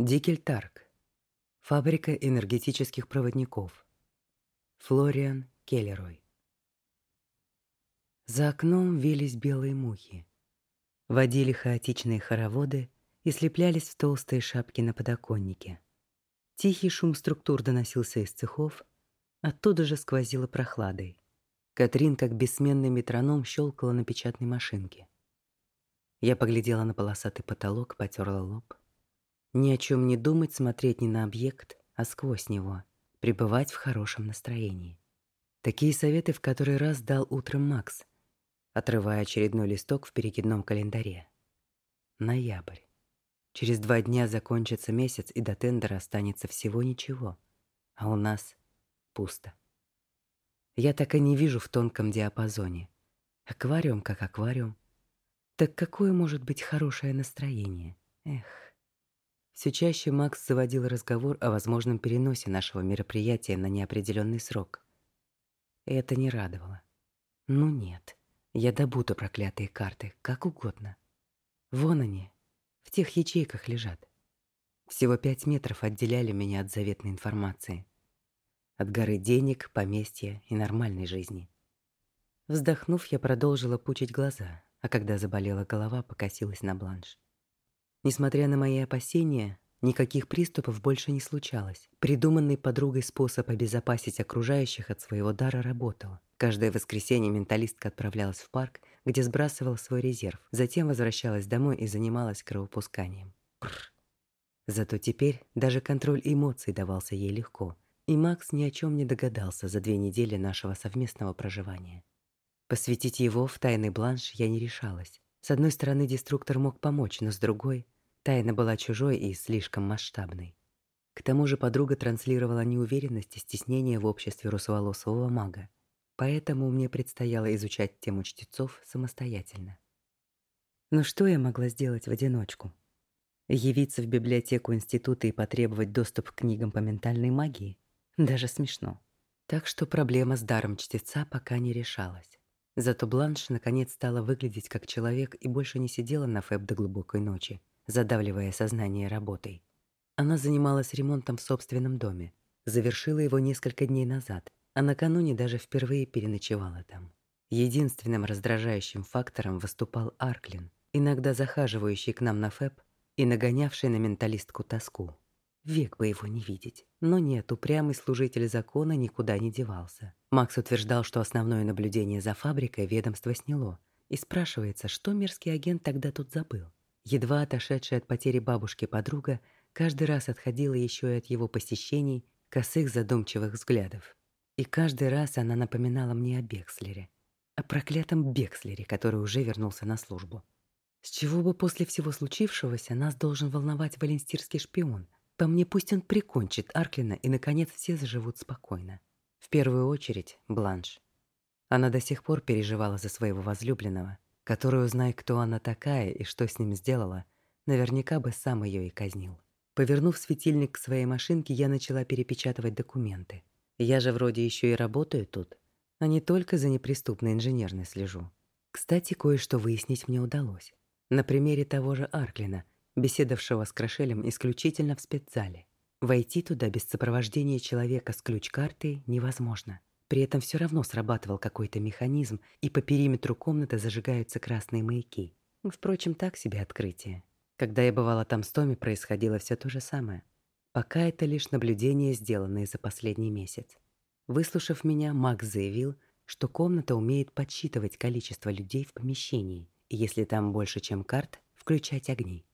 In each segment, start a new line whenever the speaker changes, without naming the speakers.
Дикельтарк. Фабрика энергетических проводников. Флориан Келлерой. За окном вились белые мухи. Водили хаотичные хороводы и слеплялись в толстые шапки на подоконнике. Тихий шум структур доносился из цехов, оттуда же сквозило прохладой. Катрин, как бессменный метроном, щелкала на печатной машинке. Я поглядела на полосатый потолок, потерла лоб. Ни о чем не думать, смотреть не на объект, а сквозь него, пребывать в хорошем настроении. Такие советы в который раз дал утром Макс, отрывая очередной листок в перекидном календаре. Ноябрь. Через два дня закончится месяц, и до тендера останется всего ничего. А у нас пусто. Я так и не вижу в тонком диапазоне. Аквариум как аквариум. Так какое может быть хорошее настроение? Эх. Все чаще Макс заводил разговор о возможном переносе нашего мероприятия на неопределенный срок. Это не радовало. Ну нет, я добуду проклятые карты, как угодно. Вон они, в тех ячейках лежат. Всего пять метров отделяли меня от заветной информации. От горы денег, поместья и нормальной жизни. Вздохнув, я продолжила пучить глаза, а когда заболела голова, покосилась на бланш. Несмотря на мои опасения, никаких приступов больше не случалось. Придуманный подругой способ обезопасить окружающих от своего дара работал. Каждое воскресенье менталистка отправлялась в парк, где сбрасывала свой резерв, затем возвращалась домой и занималась кровопусканием. Пррр. Зато теперь даже контроль эмоций давался ей легко, и Макс ни о чем не догадался за две недели нашего совместного проживания. Посвятить его в тайный бланш я не решалась. С одной стороны, деструктор мог помочь, но с другой тайна была чужой и слишком масштабной. К тому же подруга транслировала неуверенность и стеснение в обществе русоволосого мага. Поэтому мне предстояло изучать тему чтецов самостоятельно. Но что я могла сделать в одиночку? Явиться в библиотеку института и потребовать доступ к книгам по ментальной магии? Даже смешно. Так что проблема с даром чтеца пока не решалась. Зато Бланш наконец стала выглядеть как человек и больше не сидела на фэб до глубокой ночи, задавливая сознание работой. Она занималась ремонтом в собственном доме, завершила его несколько дней назад, а накануне даже впервые переночевала там. Единственным раздражающим фактором выступал Арклин, иногда захаживающий к нам на фэб и нагонявший на менталистку тоску. Век бы его не видеть. Но нет, упрямый служитель закона никуда не девался. Макс утверждал, что основное наблюдение за фабрикой ведомство сняло. И спрашивается, что мерзкий агент тогда тут забыл. Едва отошедшая от потери бабушки подруга каждый раз отходила еще и от его посещений косых задумчивых взглядов. И каждый раз она напоминала мне о Бекслере. О проклятом Бекслере, который уже вернулся на службу. С чего бы после всего случившегося нас должен волновать валенстирский шпион — по мне пусть он прикончит Арклина, и, наконец, все заживут спокойно. В первую очередь Бланш. Она до сих пор переживала за своего возлюбленного, который, узнай, кто она такая и что с ним сделала, наверняка бы сам ее и казнил. Повернув светильник к своей машинке, я начала перепечатывать документы. Я же вроде еще и работаю тут, а не только за неприступной инженерной слежу. Кстати, кое-что выяснить мне удалось. На примере того же Арклина — беседовавшего с Крашелем исключительно в спецзале. Войти туда без сопровождения человека с ключ-картой невозможно. При этом все равно срабатывал какой-то механизм, и по периметру комнаты зажигаются красные маяки. Впрочем, так себе открытие. Когда я бывала там с Томи, происходило все то же самое. Пока это лишь наблюдения, сделанные за последний месяц. Выслушав меня, Макс заявил, что комната умеет подсчитывать количество людей в помещении, и если там больше, чем карт, включать огни.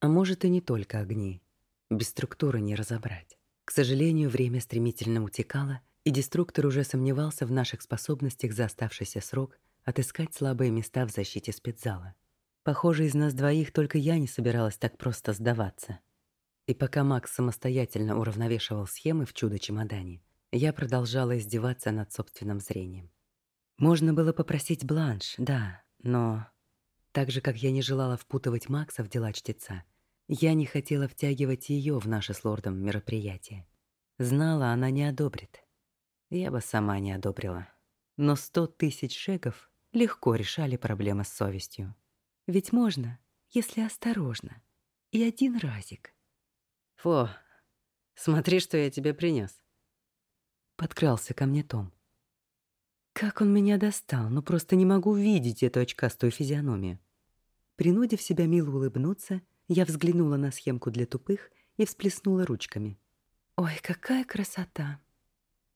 А может и не только огни. Без структуры не разобрать. К сожалению, время стремительно утекало, и деструктор уже сомневался в наших способностях за оставшийся срок отыскать слабые места в защите спецзала. Похоже, из нас двоих только я не собиралась так просто сдаваться. И пока Макс самостоятельно уравновешивал схемы в чудо-чемодане, я продолжала издеваться над собственным зрением. Можно было попросить бланш, да, но так же, как я не желала впутывать Макса в дела чтеца, я не хотела втягивать ее в наше с лордом мероприятие. Знала, она не одобрит. Я бы сама не одобрила. Но сто тысяч шеков легко решали проблемы с совестью. Ведь можно, если осторожно. И один разик.
Фу, смотри, что я тебе принес.
Подкрался ко мне Том. Как он меня достал, ну просто не могу видеть эту очкастую физиономию. Принудив себя мило улыбнуться, я взглянула на схемку для тупых и всплеснула ручками. «Ой, какая красота!»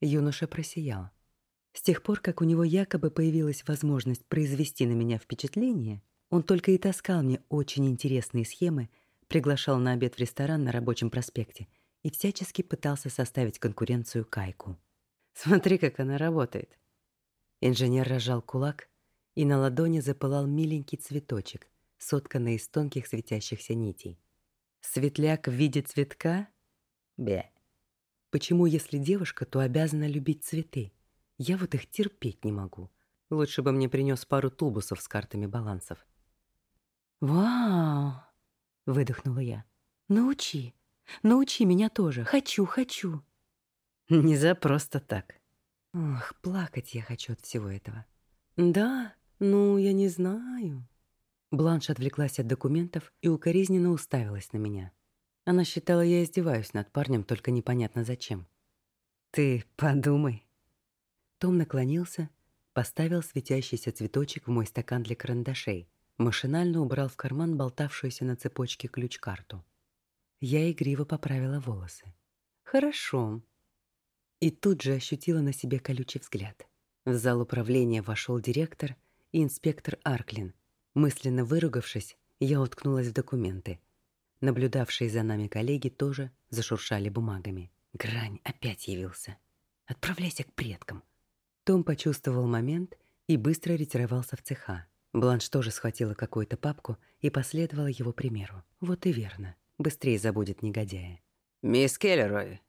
Юноша просиял. С тех пор, как у него якобы появилась возможность произвести на меня впечатление, он только и таскал мне очень интересные схемы, приглашал на обед в ресторан на рабочем проспекте и всячески пытался составить конкуренцию Кайку.
«Смотри, как она работает!»
Инженер разжал кулак, и на ладони запылал миленький цветочек, сотканный из тонких светящихся нитей. Светляк в виде цветка? Бе. Почему, если девушка, то обязана любить цветы? Я вот их терпеть не могу. Лучше бы мне принес пару тубусов с картами балансов. «Вау!» — выдохнула я. «Научи! Научи меня тоже! Хочу, хочу!»
«Не за просто так!»
Ох, плакать я хочу от всего этого. «Да, ну, я не знаю...» Бланш отвлеклась от документов и укоризненно уставилась на меня. Она считала, я издеваюсь над парнем, только непонятно зачем. «Ты подумай». Том наклонился, поставил светящийся цветочек в мой стакан для карандашей, машинально убрал в карман болтавшуюся на цепочке ключ-карту. Я игриво поправила волосы. «Хорошо». И тут же ощутила на себе колючий взгляд. В зал управления вошел директор и инспектор Арклин — Мысленно выругавшись, я уткнулась в документы. Наблюдавшие за нами коллеги тоже зашуршали бумагами. Грань опять явился. Отправляйся к предкам. Том почувствовал момент и быстро ретировался в цеха. Бланш тоже схватила какую-то папку и последовала его примеру. Вот и верно. Быстрее забудет негодяя.
«Мисс Келлерой!»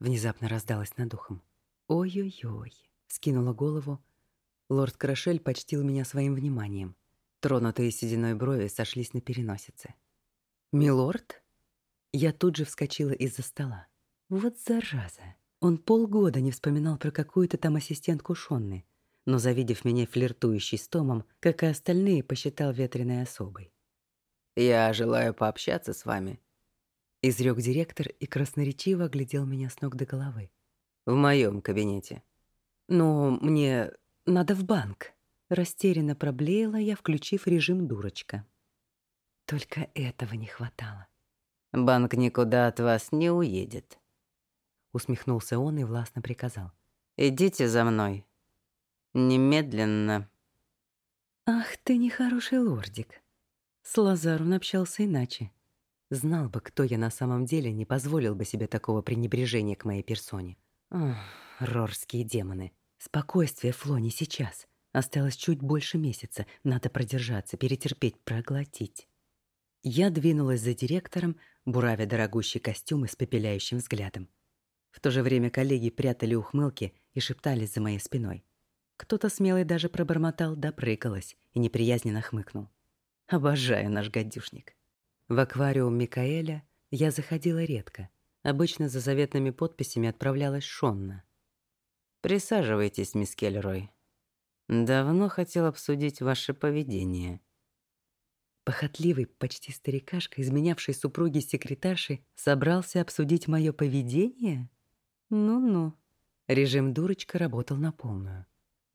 Внезапно раздалась над ухом. «Ой-ой-ой!» Скинула голову. Лорд Крашель почтил меня своим вниманием. Тронутые сединой брови сошлись на переносице. «Милорд?» Я тут же вскочила из-за стола. Вот зараза. Он полгода не вспоминал про какую-то там ассистентку Шонны, но, завидев меня флиртующей с Томом, как и остальные, посчитал ветреной особой.
«Я желаю пообщаться с вами», —
изрек директор и красноречиво оглядел меня с ног до головы.
«В моем кабинете».
«Но мне надо в банк», Растерянно проблеяла я, включив режим дурочка. Только этого не хватало.
«Банк никуда от вас не уедет», —
усмехнулся он и властно приказал.
«Идите за мной. Немедленно».
«Ах ты нехороший лордик». С Лазаром общался иначе. Знал бы, кто я на самом деле, не позволил бы себе такого пренебрежения к моей персоне. Ох, рорские демоны. Спокойствие, Фло, не сейчас. Осталось чуть больше месяца. Надо продержаться, перетерпеть, проглотить. Я двинулась за директором, буравя дорогущий костюм и с пепеляющим взглядом. В то же время коллеги прятали ухмылки и шептались за моей спиной. Кто-то смелый даже пробормотал «допрыгалась» и неприязненно хмыкнул. Обожаю наш гадюшник. В аквариум Микаэля я заходила редко. Обычно за заветными подписями отправлялась Шонна.
«Присаживайтесь, мисс Келлерой», Давно хотел обсудить ваше поведение.
Похотливый, почти старикашка, изменявший супруге секретарши, собрался обсудить мое поведение? Ну-ну. Режим дурочка работал на полную.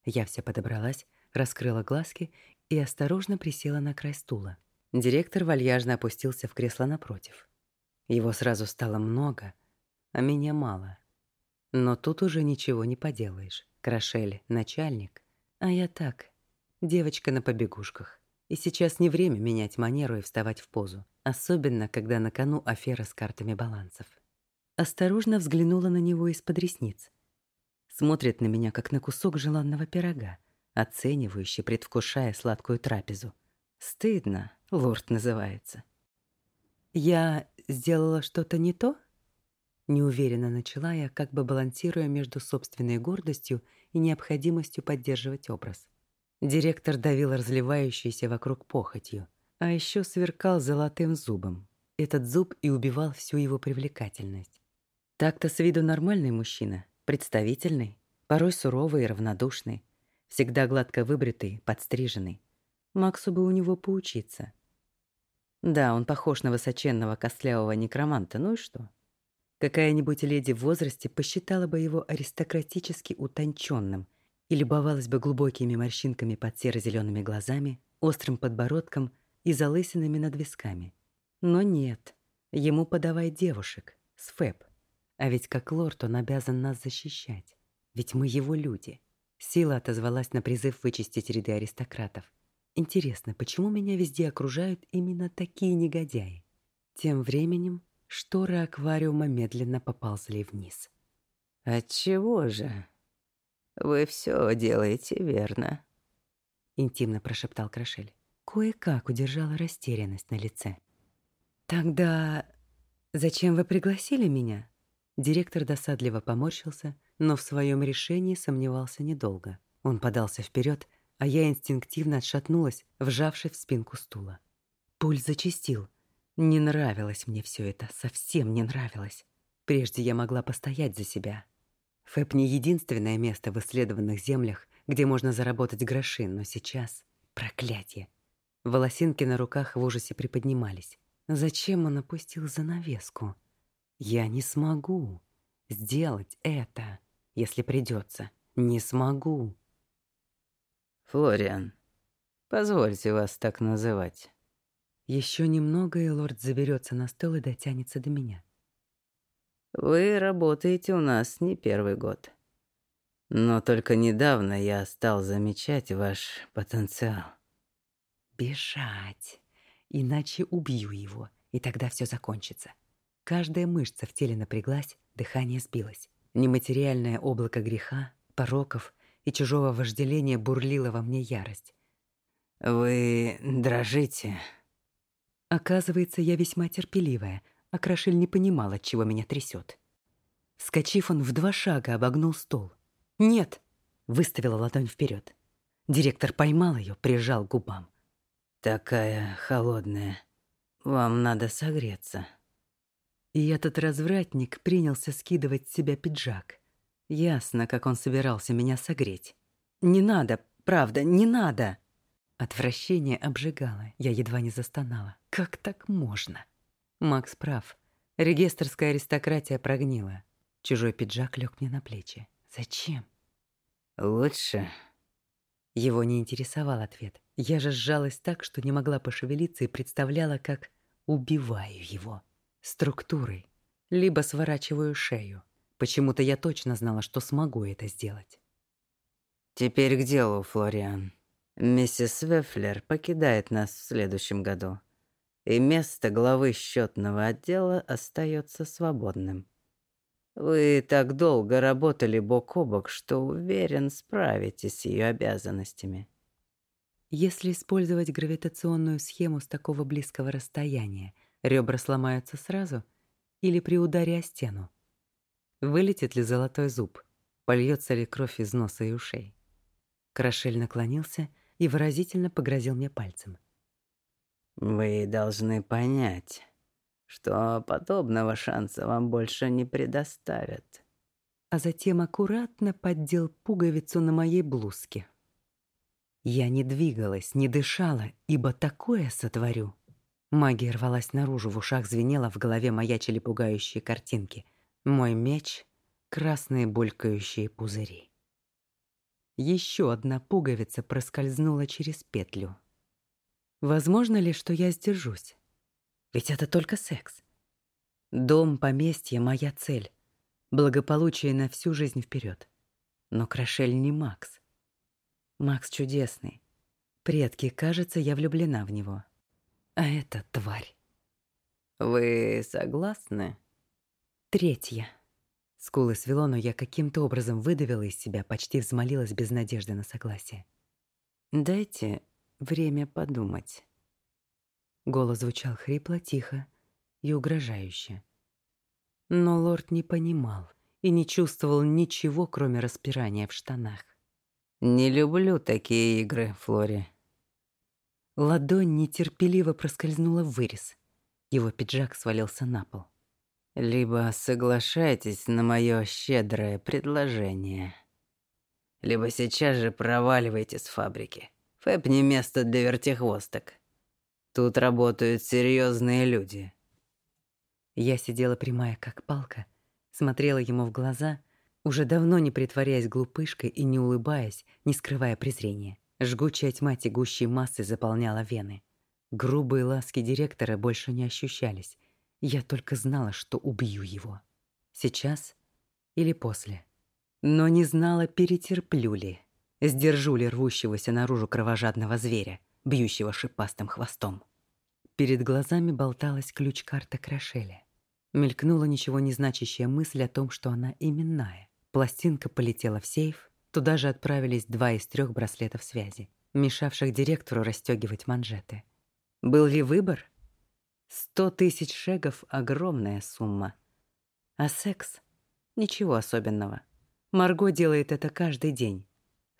Я вся подобралась, раскрыла глазки и осторожно присела на край стула. Директор вальяжно опустился в кресло напротив. Его сразу стало много, а меня мало. Но тут уже ничего не поделаешь. Крашель — начальник. А я так, девочка на побегушках. И сейчас не время менять манеру и вставать в позу, особенно когда на кону афера с картами балансов. Осторожно взглянула на него из-под ресниц. Смотрит на меня, как на кусок желанного пирога, оценивающе предвкушая сладкую трапезу. Стыдно, лорд называется. Я сделала что-то не то? Неуверенно начала я, как бы балансируя между собственной гордостью и необходимостью поддерживать образ. Директор давил разливающийся вокруг похотью, а еще сверкал золотым зубом. Этот зуб и убивал всю его привлекательность. Так-то с виду нормальный мужчина, представительный, порой суровый и равнодушный, всегда гладко выбритый, подстриженный. Максу бы у него поучиться. Да, он похож на высоченного костлявого некроманта, ну и что? Какая-нибудь леди в возрасте посчитала бы его аристократически утонченным и любовалась бы глубокими морщинками под серо зелеными глазами, острым подбородком и залысинами над висками. Но нет, ему подавай девушек, с Фэб. А ведь как лорд он обязан нас защищать. Ведь мы его люди. Сила отозвалась на призыв вычистить ряды аристократов. Интересно, почему меня везде окружают именно такие негодяи? Тем временем шторы аквариума медленно поползли вниз.
«Отчего же? Вы все делаете верно», —
интимно прошептал Крашель. Кое-как удержала растерянность на лице. «Тогда зачем вы пригласили меня?» Директор досадливо поморщился, но в своем решении сомневался недолго. Он подался вперед, а я инстинктивно отшатнулась, вжавшись в спинку стула. Пульс зачастил. Не нравилось мне все это, совсем не нравилось. Прежде я могла постоять за себя. Фэп не единственное место в исследованных землях, где можно заработать гроши, но сейчас проклятие. Волосинки на руках в ужасе приподнимались. Зачем он опустил занавеску? Я не смогу сделать это, если придется. Не смогу.
Флориан, позвольте вас так называть.
Еще немного, и лорд заберется на стол и дотянется до меня.
Вы работаете у нас не первый год. Но только недавно я стал замечать ваш потенциал.
Бежать. Иначе убью его, и тогда все закончится. Каждая мышца в теле напряглась, дыхание сбилось. Нематериальное облако греха, пороков и чужого вожделения бурлило во мне ярость.
«Вы дрожите».
Оказывается, я весьма терпеливая, а Крашель не понимал, от чего меня трясет. Скочив, он в два шага обогнул стол. «Нет!» — выставила ладонь вперед. Директор поймал ее, прижал к губам.
«Такая холодная. Вам надо согреться».
И этот развратник принялся скидывать с себя пиджак. Ясно, как он собирался меня согреть. «Не надо, правда, не надо!» Отвращение обжигало, я едва не застонала. «Как так можно?» Макс прав. Регистрская аристократия прогнила. Чужой пиджак лег мне на плечи. «Зачем?»
«Лучше».
Его не интересовал ответ. Я же сжалась так, что не могла пошевелиться и представляла, как убиваю его структурой, либо сворачиваю шею. Почему-то я точно знала, что смогу это сделать.
Теперь к делу, Флориан. Миссис Вефлер покидает нас в следующем году, и место главы счетного отдела остается свободным. Вы так долго работали бок о бок, что уверен, справитесь с ее обязанностями.
Если использовать гравитационную схему с такого близкого расстояния, Ребра сломаются сразу или при ударе о стену? Вылетит ли золотой зуб? Польется ли кровь из носа и ушей? Крашель наклонился и выразительно погрозил мне пальцем.
«Вы должны понять, что подобного шанса вам больше не предоставят».
А затем аккуратно поддел пуговицу на моей блузке. Я не двигалась, не дышала, ибо такое сотворю. Магия рвалась наружу, в ушах звенела, в голове маячили пугающие картинки. Мой меч — красные булькающие пузыри. Еще одна пуговица проскользнула через петлю. Возможно ли, что я сдержусь? Ведь это только секс. Дом, поместье — моя цель. Благополучие на всю жизнь вперед. Но Крашель не Макс. Макс чудесный. Предки, кажется, я влюблена в него. А это тварь.
Вы согласны?
Третья. Скулы свело, но я каким-то образом выдавила из себя, почти взмолилась без надежды на согласие. Дайте время подумать. Голос звучал хрипло, тихо и угрожающе. Но лорд не понимал и не чувствовал ничего, кроме распирания в штанах.
«Не люблю такие игры, Флори»,
Ладонь нетерпеливо проскользнула в вырез. Его пиджак свалился на пол.
«Либо соглашайтесь на мое щедрое предложение, либо сейчас же проваливайте с фабрики. Фэб не место для вертихвосток». Тут работают серьезные люди.
Я сидела прямая, как палка, смотрела ему в глаза, уже давно не притворяясь глупышкой и не улыбаясь, не скрывая презрения. Жгучая тьма тягущей массы заполняла вены. Грубые ласки директора больше не ощущались. Я только знала, что убью его. Сейчас или после. Но не знала, перетерплю ли, сдержу ли рвущегося наружу кровожадного зверя, бьющего шипастым хвостом. Перед глазами болталась ключ-карта Крашеля. Мелькнула ничего не значащая мысль о том, что она именная. Пластинка полетела в сейф, туда же отправились два из трех браслетов связи, мешавших директору расстегивать манжеты. Был ли выбор? Сто тысяч шегов — огромная сумма. А секс — ничего особенного. Марго делает это каждый день.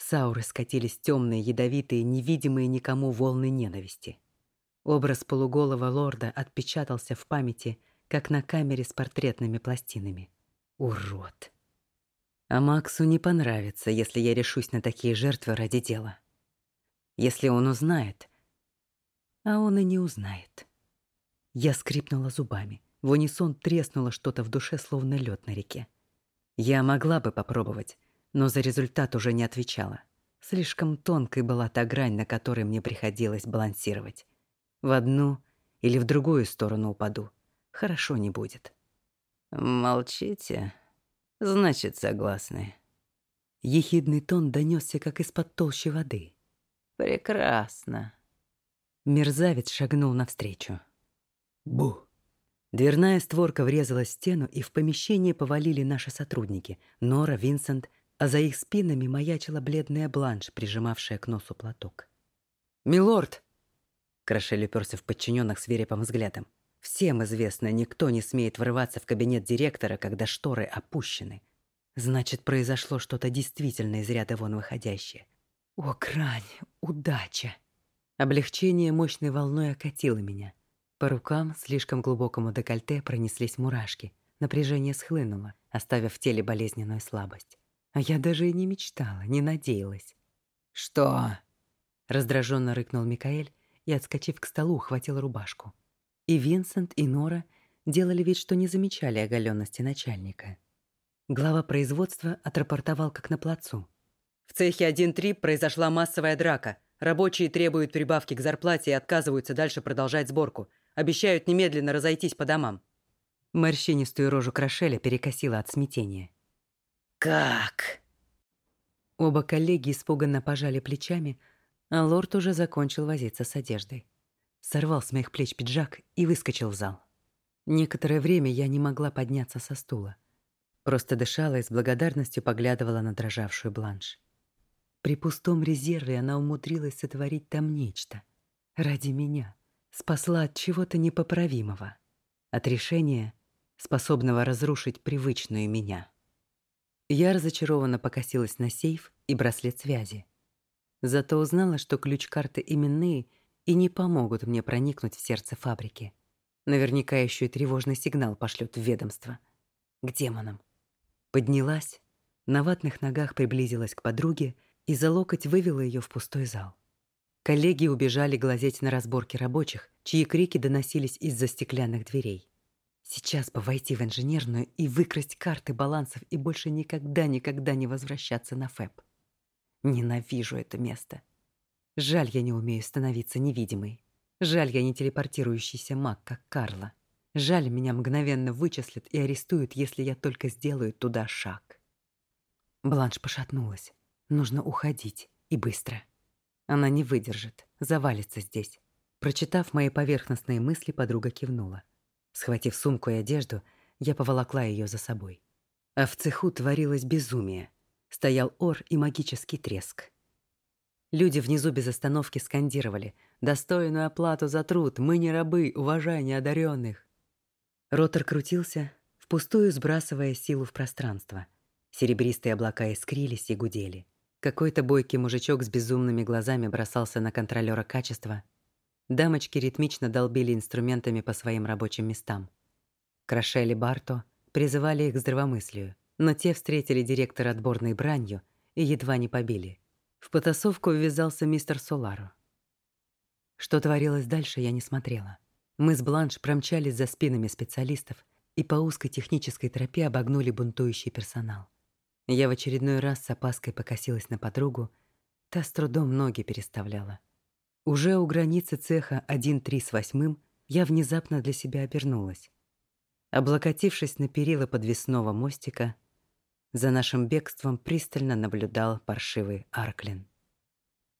Сауры скатились темные, ядовитые, невидимые никому волны ненависти. Образ полуголого лорда отпечатался в памяти, как на камере с портретными пластинами. Урод. А Максу не понравится, если я решусь на такие жертвы ради дела. Если он узнает, а он и не узнает. Я скрипнула зубами. В унисон треснуло что-то в душе, словно лед на реке. Я могла бы попробовать, но за результат уже не отвечала. Слишком тонкой была та грань, на которой мне приходилось балансировать. В одну или в другую сторону упаду. Хорошо не будет.
«Молчите. Значит, согласны».
Ехидный тон донесся, как из-под толщи воды.
«Прекрасно.
Мерзавец шагнул навстречу. Бу! Дверная створка врезалась в стену, и в помещение повалили наши сотрудники — Нора, Винсент, а за их спинами маячила бледная бланш, прижимавшая к носу платок. «Милорд!» Крашель уперся в подчиненных свирепым взглядом. «Всем известно, никто не смеет врываться в кабинет директора, когда шторы опущены. Значит, произошло что-то действительно из ряда вон выходящее. О, грань! Удача!» Облегчение мощной волной окатило меня. По рукам, слишком глубокому декольте, пронеслись мурашки. Напряжение схлынуло, оставив в теле болезненную слабость. А я даже и не мечтала, не надеялась.
«Что?»
Раздраженно рыкнул Микаэль и, отскочив к столу, ухватил рубашку. И Винсент, и Нора делали вид, что не замечали оголенности начальника. Глава производства отрапортовал как на плацу. В цехе 1-3 произошла массовая драка. Рабочие требуют прибавки к зарплате и отказываются дальше продолжать сборку. Обещают немедленно разойтись по домам. Морщинистую рожу Крашеля перекосила от смятения.
«Как?»
Оба коллеги испуганно пожали плечами, а лорд уже закончил возиться с одеждой. Сорвал с моих плеч пиджак и выскочил в зал. Некоторое время я не могла подняться со стула. Просто дышала и с благодарностью поглядывала на дрожавшую бланш. При пустом резерве она умудрилась сотворить там нечто. Ради меня. Спасла от чего-то непоправимого. От решения, способного разрушить привычную меня. Я разочарованно покосилась на сейф и браслет связи. Зато узнала, что ключ-карты именные и не помогут мне проникнуть в сердце фабрики. Наверняка еще и тревожный сигнал пошлют в ведомство. К демонам. Поднялась, на ватных ногах приблизилась к подруге и за локоть вывела ее в пустой зал. Коллеги убежали глазеть на разборки рабочих, чьи крики доносились из-за стеклянных дверей. Сейчас бы войти в инженерную и выкрасть карты балансов и больше никогда-никогда не возвращаться на ФЭП. Ненавижу это место. Жаль, я не умею становиться невидимой. Жаль, я не телепортирующийся маг, как Карла. Жаль, меня мгновенно вычислят и арестуют, если я только сделаю туда шаг. Бланш пошатнулась. Нужно уходить. И быстро. Она не выдержит. Завалится здесь. Прочитав мои поверхностные мысли, подруга кивнула. Схватив сумку и одежду, я поволокла ее за собой. А в цеху творилось безумие. Стоял ор и магический треск. Люди внизу без остановки скандировали «Достойную оплату за труд! Мы не рабы! Уважай неодаренных!» Ротор крутился, впустую сбрасывая силу в пространство. Серебристые облака искрились и гудели. Какой-то бойкий мужичок с безумными глазами бросался на контролёра качества. Дамочки ритмично долбили инструментами по своим рабочим местам. Крашели Барто призывали их к здравомыслию, но те встретили директора отборной бранью и едва не побили. В потасовку ввязался мистер Соларо. Что творилось дальше, я не смотрела. Мы с Бланш промчались за спинами специалистов и по узкой технической тропе обогнули бунтующий персонал. Я в очередной раз с опаской покосилась на подругу, та с трудом ноги переставляла. Уже у границы цеха 1-3 с восьмым я внезапно для себя обернулась. Облокотившись на перила подвесного мостика, за нашим бегством пристально наблюдал паршивый Арклин.